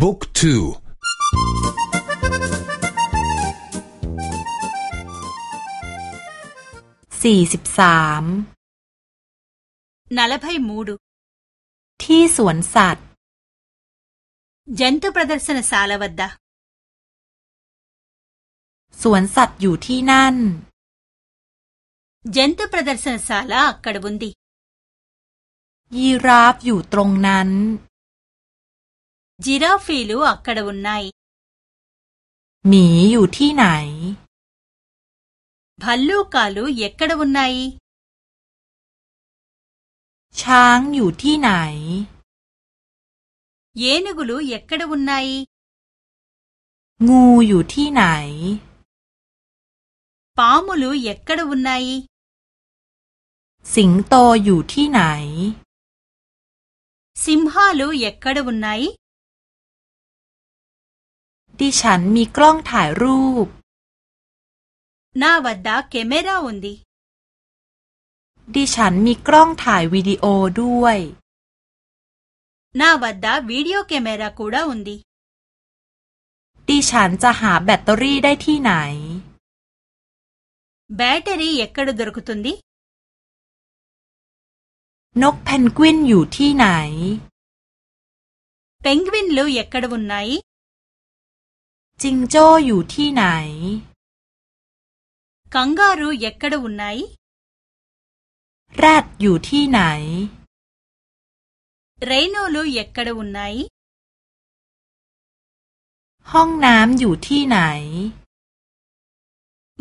บุ๊กทูสี่สิบสามนลภัยมูดที่สวนสัตว์ จันตุประดรสนสาลวัดดาสวนสัตว์อยู่ที่นั่น จันตุประดรสนสาลาอักกดบุนดียีราฟอยู่ตรงนั้น จิราฟีลูอักกดบุนไนหมีอยู่ที่ไหนพัลลูกาลูเยกกดบุนไนช้างอยู่ที่ไหนเยนกุลูเยกกดบุนไนงูอยู่ที่ไหนปามุลูเยกกดบุนไนสิงโตอยู่ที่ไหนสิมฮาลูเยกก ดบุนไนดิฉันมีกล้องถ่ายรูปน้าวัดดาเคมราอุนดีดิฉันมีกล้องถ่ายวิดีโอด้วยน้าวัดดาวิดีโอเคมราคูดาอุนดีดิฉันจะหาแบตเตอรี่ได้ที่ไหนแบตเตอรี่เอกกระดรุกตุนดีนกเพนกวินอยู่ที่ไหนเพน จิงโจ้อยู่ที่ไหนกังการูเอกกระดุนไหนแรดอยู่ที่ไหนเรโนลูเอกกระดุนไหนห้องน้ำอยู่ที่ไหน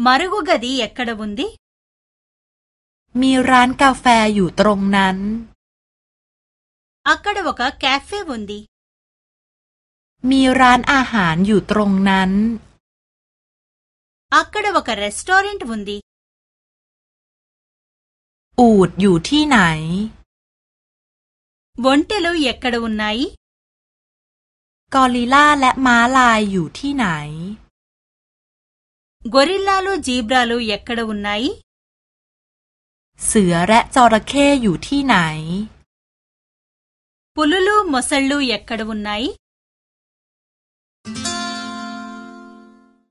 มารุกกดีเอกกระดุนดีมีร้านกาแฟอยู่ตรงนั้นอักกร มีร้านอาหารอยู่ตรงนั้นอักกระวกรีสตอร์เรนต์บุนดีอูดอยู่ที่ไหนวันเตลูเยกกระดุนไหนกอริลลาและม้าลายอยู่ที่ไหนกอริลลาลูจีบราลูเยกกระดุนไหนเสือและจระเข้อยู่ที่ไหนปุลุลูม